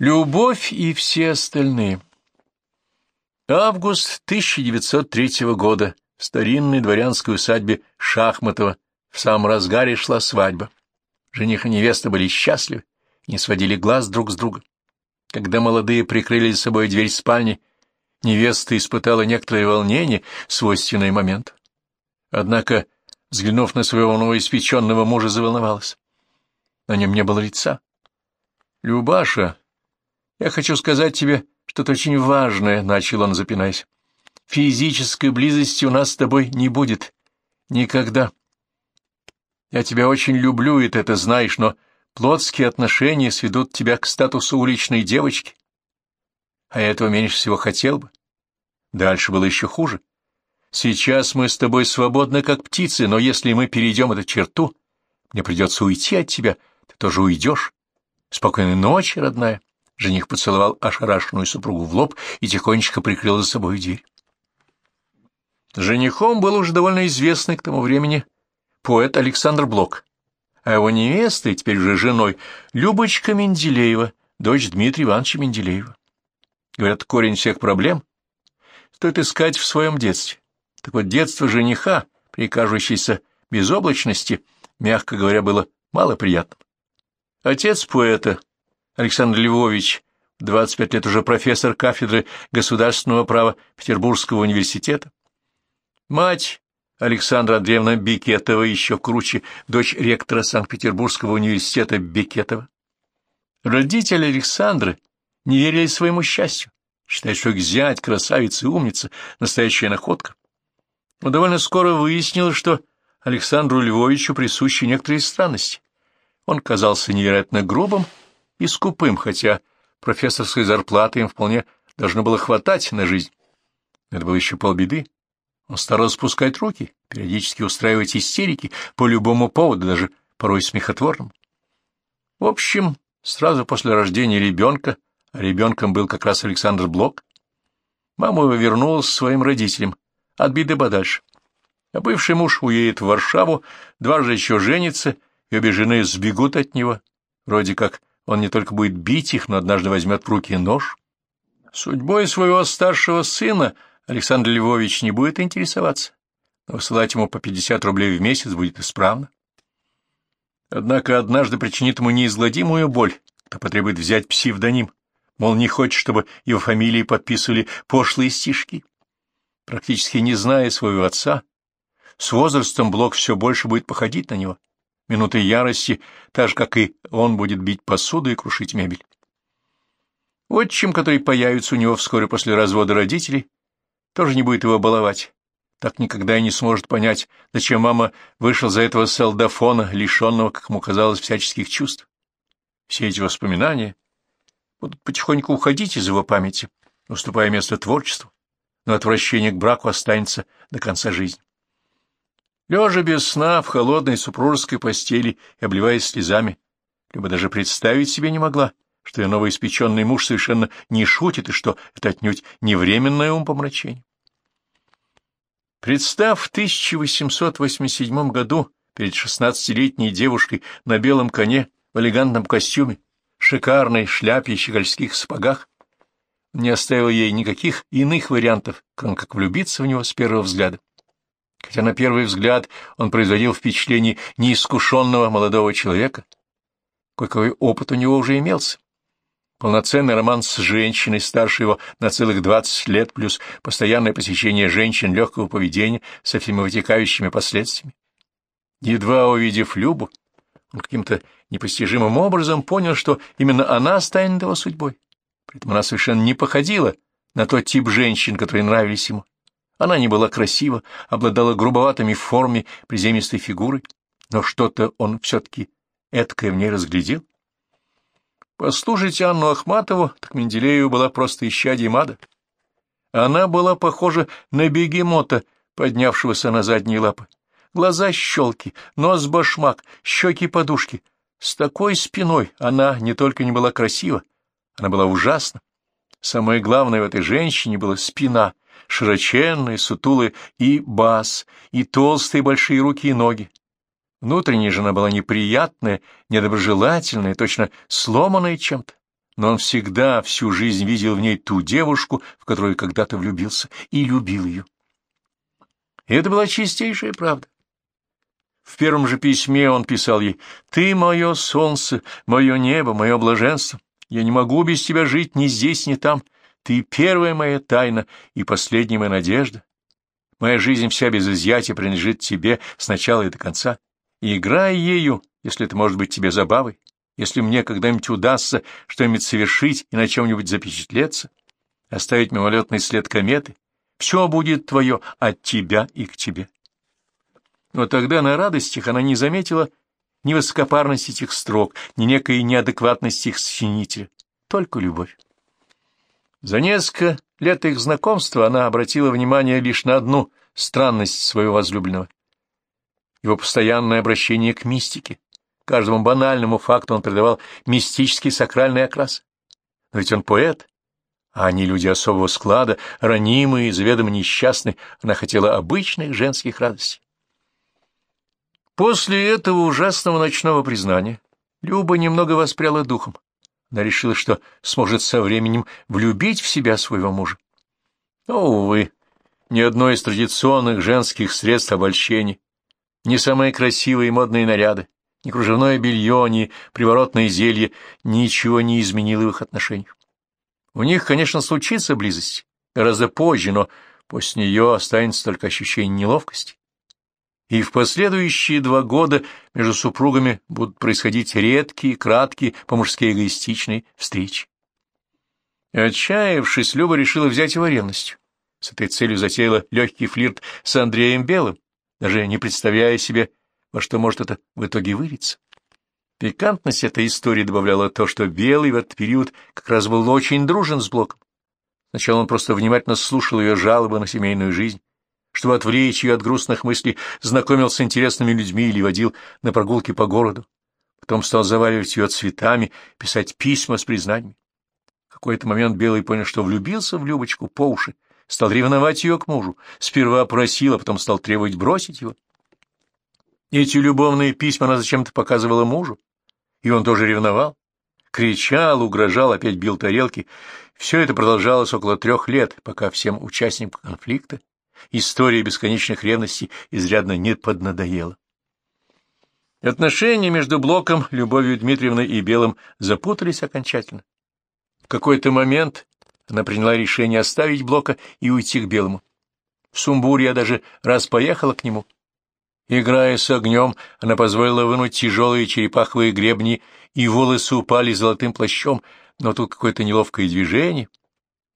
Любовь и все остальные. Август 1903 года. В старинной дворянской усадьбе Шахматова в самом разгаре шла свадьба. Жених и невеста были счастливы, не сводили глаз друг с друга. Когда молодые прикрыли за собой дверь спальни, невеста испытала некоторое волнение, свойственное момент. Однако, взглянув на своего новоиспеченного мужа, заволновалась. На нем не было лица. — Любаша, «Я хочу сказать тебе что-то очень важное», — начал он, запинаясь. «Физической близости у нас с тобой не будет. Никогда. Я тебя очень люблю, и ты это знаешь, но плотские отношения сведут тебя к статусу уличной девочки. А этого меньше всего хотел бы. Дальше было еще хуже. Сейчас мы с тобой свободны, как птицы, но если мы перейдем эту черту, мне придется уйти от тебя, ты тоже уйдешь. Спокойной ночи, родная. Жених поцеловал ошарашенную супругу в лоб и тихонечко прикрыл за собой дверь. Женихом был уже довольно известный к тому времени поэт Александр Блок, а его невестой, теперь уже женой, Любочка Менделеева, дочь Дмитрия Ивановича Менделеева. Говорят, корень всех проблем стоит искать в своем детстве. Так вот, детство жениха, прикажущееся безоблачности, мягко говоря, было малоприятным. Отец поэта, Александр Львович, 25 лет уже профессор кафедры государственного права Петербургского университета. Мать Александра Андреевна Бекетова, еще круче, дочь ректора Санкт-Петербургского университета Бекетова. Родители Александры не верили своему счастью, считая, что их зять, красавица и умница, настоящая находка. Но довольно скоро выяснилось, что Александру Львовичу присущи некоторые странности. Он казался невероятно грубым, и скупым, хотя профессорской зарплаты им вполне должно было хватать на жизнь. Это было еще полбеды. Он стал распускать руки, периодически устраивать истерики по любому поводу, даже порой смехотворным. В общем, сразу после рождения ребенка, а ребенком был как раз Александр Блок, мама его вернулась своим родителям, от беды подальше. А бывший муж уедет в Варшаву, дважды еще женится, и обе жены сбегут от него, вроде как он не только будет бить их, но однажды возьмет в руки нож. Судьбой своего старшего сына Александр Львович не будет интересоваться, но высылать ему по 50 рублей в месяц будет исправно. Однако однажды причинит ему неизгладимую боль, кто потребует взять псевдоним, мол, не хочет, чтобы его фамилии подписывали пошлые стишки. Практически не зная своего отца, с возрастом Блок все больше будет походить на него минуты ярости, так же, как и он будет бить посуду и крушить мебель. Отчим, который появится у него вскоре после развода родителей, тоже не будет его баловать. Так никогда и не сможет понять, зачем мама вышла за этого солдафона, лишенного, как ему казалось, всяческих чувств. Все эти воспоминания будут потихоньку уходить из его памяти, уступая место творчеству, но отвращение к браку останется до конца жизни. Лежа без сна в холодной супружеской постели и обливаясь слезами, Люба даже представить себе не могла, что ее новоиспеченный муж совершенно не шутит и что это отнюдь не временное умопомрачение. Представ в 1887 году перед шестнадцатилетней девушкой на белом коне в элегантном костюме, шикарной шляпе и щегольских сапогах, не оставил ей никаких иных вариантов, кроме как влюбиться в него с первого взгляда хотя на первый взгляд он производил впечатление неискушенного молодого человека. Какой опыт у него уже имелся. Полноценный роман с женщиной старше его на целых двадцать лет, плюс постоянное посещение женщин легкого поведения со всеми вытекающими последствиями. Едва увидев Любу, он каким-то непостижимым образом понял, что именно она станет его судьбой. При этом она совершенно не походила на тот тип женщин, которые нравились ему. Она не была красива, обладала грубоватыми формами, приземистой фигурой, но что-то он все-таки эткое в ней разглядел. Послушать Анну Ахматову, так Менделеева была просто исчадьем ада. Она была похожа на бегемота, поднявшегося на задние лапы. Глаза щелки, нос башмак, щеки подушки. С такой спиной она не только не была красива, она была ужасна. Самое главное в этой женщине была спина, широченные, сутулые, и бас, и толстые большие руки и ноги. Внутренняя жена была неприятная, недоброжелательная, точно сломанная чем-то, но он всегда всю жизнь видел в ней ту девушку, в которую когда-то влюбился, и любил ее. И это была чистейшая правда. В первом же письме он писал ей «Ты мое солнце, мое небо, мое блаженство. Я не могу без тебя жить ни здесь, ни там. Ты первая моя тайна и последняя моя надежда. Моя жизнь вся без изъятия принадлежит тебе с начала и до конца. И играй ею, если это может быть тебе забавой, если мне когда-нибудь удастся что-нибудь совершить и на чем-нибудь запечатлеться, оставить мимолетный след кометы, все будет твое от тебя и к тебе. Но тогда на радостях она не заметила ни высокопарности этих строк, ни некой неадекватности их сочинителя, только любовь. За несколько лет их знакомства она обратила внимание лишь на одну странность своего возлюбленного. Его постоянное обращение к мистике. Каждому банальному факту он придавал мистический сакральный окрас. Но ведь он поэт, а они люди особого склада, ранимые, заведомо несчастные. Она хотела обычных женских радостей. После этого ужасного ночного признания Люба немного воспряла духом. Она решила, что сможет со временем влюбить в себя своего мужа. Но, увы, ни одно из традиционных женских средств обольщения, ни самые красивые и модные наряды, ни кружевное белье, ни приворотное зелье ничего не изменило в их отношениях. У них, конечно, случится близость, гораздо позже, но после нее останется только ощущение неловкости и в последующие два года между супругами будут происходить редкие, краткие, по-мужски эгоистичные встречи. Отчаявшись, Люба решила взять его ревностью. С этой целью затеяла легкий флирт с Андреем Белым, даже не представляя себе, во что может это в итоге вылиться. Пикантность этой истории добавляла то, что Белый в этот период как раз был очень дружен с Блоком. Сначала он просто внимательно слушал ее жалобы на семейную жизнь, чтобы отвлечь ее от грустных мыслей, знакомил с интересными людьми или водил на прогулки по городу. Потом стал заваливать ее цветами, писать письма с признаниями. В какой-то момент Белый понял, что влюбился в Любочку по уши, стал ревновать ее к мужу, сперва просил, а потом стал требовать бросить его. Эти любовные письма она зачем-то показывала мужу, и он тоже ревновал. Кричал, угрожал, опять бил тарелки. Все это продолжалось около трех лет, пока всем участникам конфликта история бесконечных ревностей изрядно не поднадоела. Отношения между Блоком, Любовью Дмитриевной и Белым запутались окончательно. В какой-то момент она приняла решение оставить Блока и уйти к Белому. В сумбуре я даже раз поехала к нему. Играя с огнем, она позволила вынуть тяжелые черепаховые гребни, и волосы упали золотым плащом, но тут какое-то неловкое движение.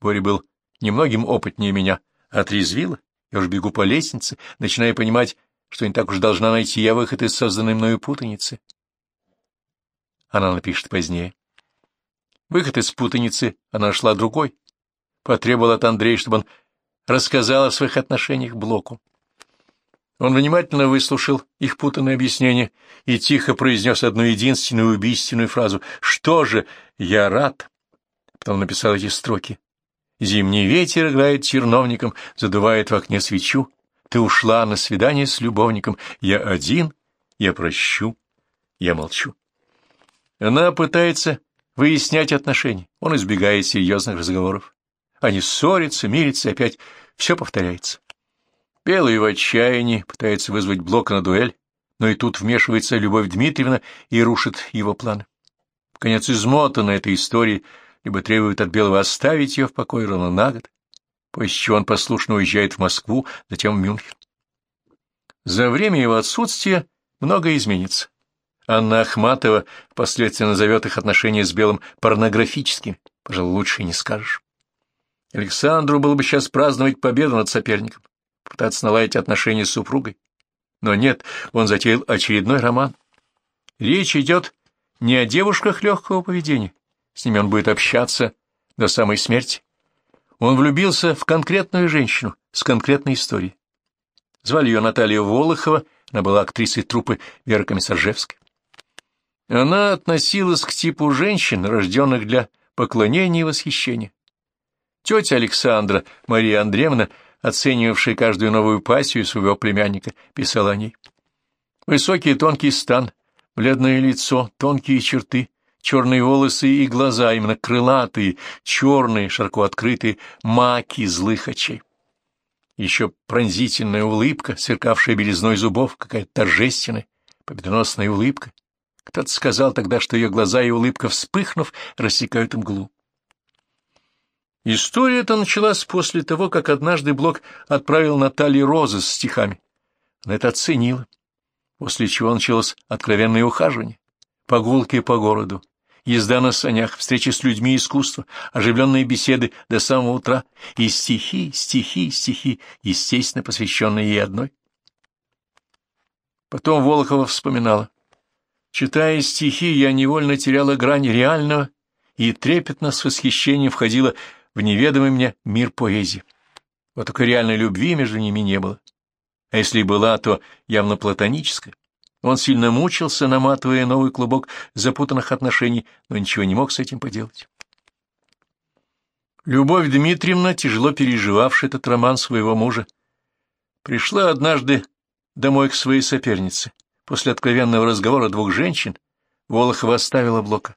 Боря был немногим опытнее меня, отрезвило, я уж бегу по лестнице, начиная понимать, что не так уж должна найти я выход из созданной мною путаницы. Она напишет позднее. Выход из путаницы она нашла другой. Потребовала от Андрея, чтобы он рассказал о своих отношениях Блоку. Он внимательно выслушал их путанное объяснение и тихо произнес одну единственную убийственную фразу «Что же, я рад!» Потом написал эти строки. Зимний ветер играет черновником, задувает в окне свечу. Ты ушла на свидание с любовником. Я один, я прощу, я молчу. Она пытается выяснять отношения. Он избегает серьезных разговоров. Они ссорятся, мирятся, опять все повторяется. Белый в отчаянии пытается вызвать Блока на дуэль, но и тут вмешивается Любовь Дмитриевна и рушит его планы. Конец измотана этой историей, либо требует от Белого оставить ее в покое ровно на год, после чего он послушно уезжает в Москву, затем в Мюнхен. За время его отсутствия многое изменится. Анна Ахматова впоследствии назовет их отношения с Белым порнографическими, пожалуй, лучше не скажешь. Александру было бы сейчас праздновать победу над соперником, пытаться наладить отношения с супругой. Но нет, он затеял очередной роман. Речь идет не о девушках легкого поведения, с ними он будет общаться до самой смерти. Он влюбился в конкретную женщину с конкретной историей. Звали ее Наталья Волохова, она была актрисой труппы Веры Комиссаржевской. Она относилась к типу женщин, рожденных для поклонения и восхищения. Тетя Александра, Мария Андреевна, оценивавшая каждую новую пассию своего племянника, писала о ней. Высокий тонкий стан, бледное лицо, тонкие черты, черные волосы и глаза, именно крылатые, черные, широко открытые маки злых очей. Еще пронзительная улыбка, сверкавшая белизной зубов, какая-то торжественная, победоносная улыбка. Кто-то сказал тогда, что ее глаза и улыбка, вспыхнув, рассекают мглу. История эта началась после того, как однажды Блок отправил Наталье розы с стихами. Она это оценила, после чего началось откровенное ухаживание, прогулки по городу, езда на санях, встречи с людьми искусства, оживленные беседы до самого утра и стихи, стихи, стихи, естественно, посвященные ей одной. Потом Волохова вспоминала. Читая стихи, я невольно теряла грань реального и трепетно с восхищением входила в неведомый мне мир поэзии. Вот только реальной любви между ними не было. А если и была, то явно платоническая. Он сильно мучился, наматывая новый клубок запутанных отношений, но ничего не мог с этим поделать. Любовь Дмитриевна, тяжело переживавшая этот роман своего мужа, пришла однажды домой к своей сопернице. После откровенного разговора двух женщин Волохова оставила Блока.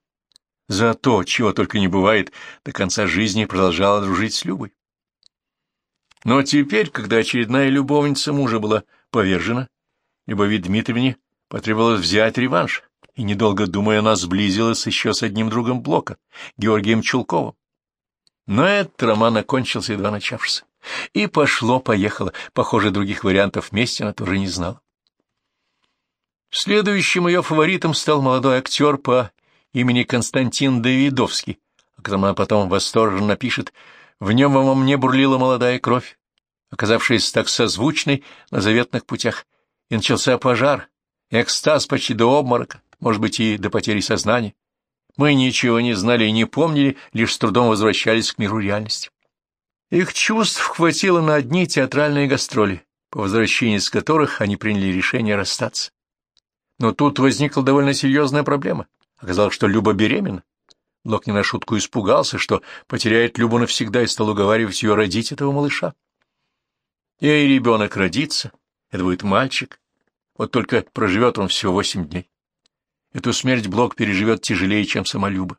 За то, чего только не бывает, до конца жизни продолжала дружить с Любой. Но теперь, когда очередная любовница мужа была повержена, Любови Дмитриевне Потребовалось взять реванш, и, недолго думая, она сблизилась еще с одним другом Блока, Георгием Чулковым. Но этот роман окончился, едва начавшись. И пошло-поехало. Похоже, других вариантов вместе она тоже не знала. Следующим ее фаворитом стал молодой актер по имени Константин Давидовский, о котором она потом восторженно напишет «В нем во мне бурлила молодая кровь, оказавшаяся так созвучной на заветных путях, и начался пожар, экстаз почти до обморока, может быть, и до потери сознания. Мы ничего не знали и не помнили, лишь с трудом возвращались к миру реальности. Их чувств хватило на одни театральные гастроли, по возвращении с которых они приняли решение расстаться. Но тут возникла довольно серьезная проблема. Оказалось, что Люба беременна. Блок не на шутку испугался, что потеряет Любу навсегда и стал уговаривать ее родить этого малыша. И ребенок родится, это будет мальчик, вот только проживет он всего восемь дней. Эту смерть Блок переживет тяжелее, чем сама Люба.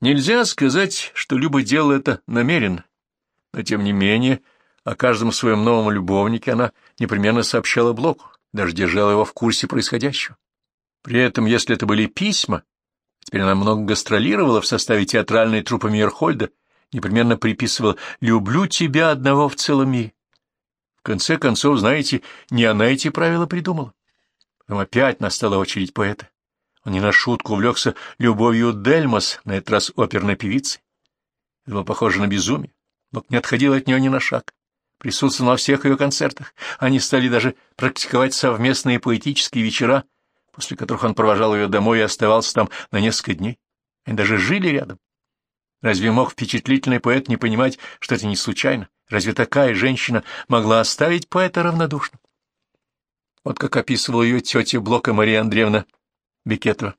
Нельзя сказать, что Люба делала это намеренно, но тем не менее о каждом своем новом любовнике она непременно сообщала Блоку, даже держала его в курсе происходящего. При этом, если это были письма, теперь она много гастролировала в составе театральной труппы Мейерхольда, непременно приписывала «люблю тебя одного в целом мире» конце концов, знаете, не она эти правила придумала. Потом опять настала очередь поэта. Он не на шутку увлекся любовью Дельмос, на этот раз оперной певицы. Это было похоже на безумие. Бог не отходил от нее ни на шаг. Присутствовал на всех ее концертах. Они стали даже практиковать совместные поэтические вечера, после которых он провожал ее домой и оставался там на несколько дней. Они даже жили рядом. Разве мог впечатлительный поэт не понимать, что это не случайно? Разве такая женщина могла оставить поэта равнодушным? Вот как описывала ее тетя Блока Мария Андреевна Бекетова.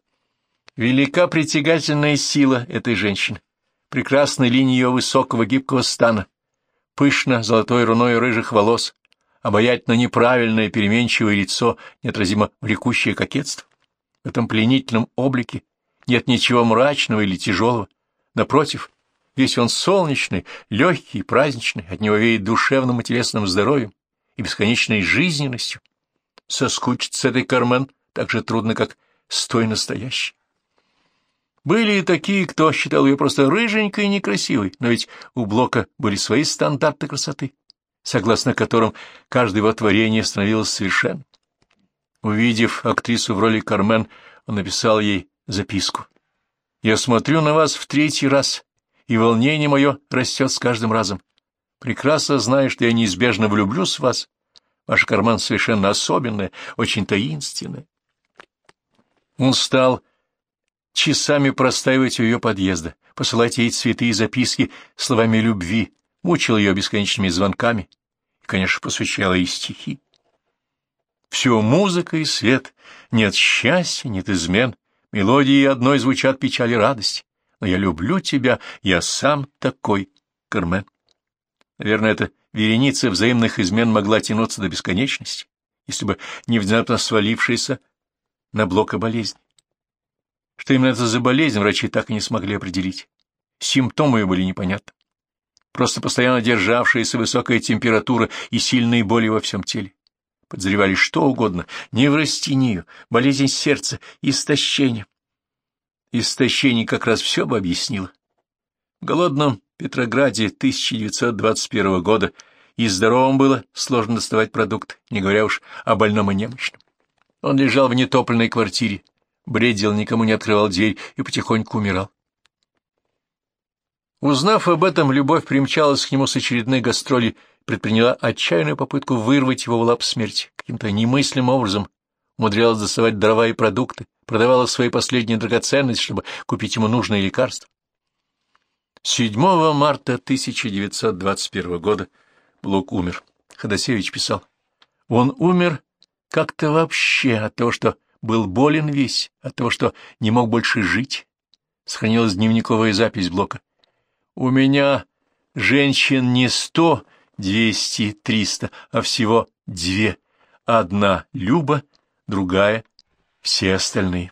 Велика притягательная сила этой женщины, прекрасная линия ее высокого гибкого стана, пышно золотой руной рыжих волос, обаятельно неправильное переменчивое лицо, неотразимо влекущее кокетство. В этом пленительном облике нет ничего мрачного или тяжелого. Напротив, Весь он солнечный, легкий, праздничный, от него веет душевным и телесным здоровьем и бесконечной жизненностью. Соскучиться с этой Кармен так же трудно, как с той настоящей. Были и такие, кто считал ее просто рыженькой и некрасивой, но ведь у Блока были свои стандарты красоты, согласно которым каждое его творение становилось совершенным. Увидев актрису в роли Кармен, он написал ей записку. «Я смотрю на вас в третий раз и волнение мое растет с каждым разом. Прекрасно знаю, что я неизбежно влюблюсь в вас. Ваш карман совершенно особенный, очень таинственный. Он стал часами простаивать у ее подъезда, посылать ей цветы и записки словами любви, мучил ее бесконечными звонками и, конечно, посвящал ей стихи. Все музыка и свет, нет счастья, нет измен, мелодии одной звучат печали и радость но я люблю тебя, я сам такой, Кармен. Наверное, эта вереница взаимных измен могла тянуться до бесконечности, если бы не внезапно свалившаяся на блока болезнь. Что именно это за болезнь, врачи так и не смогли определить. Симптомы ее были непонятны. Просто постоянно державшаяся высокая температура и сильные боли во всем теле. Подозревали что угодно — неврастению, болезнь сердца, истощение. Истощение как раз все бы объяснило. В голодном Петрограде 1921 года и здоровым было сложно доставать продукт, не говоря уж о больном и немощном. Он лежал в нетопленной квартире, бредил, никому не открывал дверь и потихоньку умирал. Узнав об этом, Любовь примчалась к нему с очередной гастроли, предприняла отчаянную попытку вырвать его в лап смерти. Каким-то немыслимым образом умудрялась доставать дрова и продукты, продавала свои последние драгоценности, чтобы купить ему нужные лекарства. 7 марта 1921 года Блок умер. Ходосевич писал. Он умер как-то вообще от того, что был болен весь, от того, что не мог больше жить. Сохранилась дневниковая запись Блока. У меня женщин не сто, двести, триста, а всего две. Одна Люба, другая — все остальные.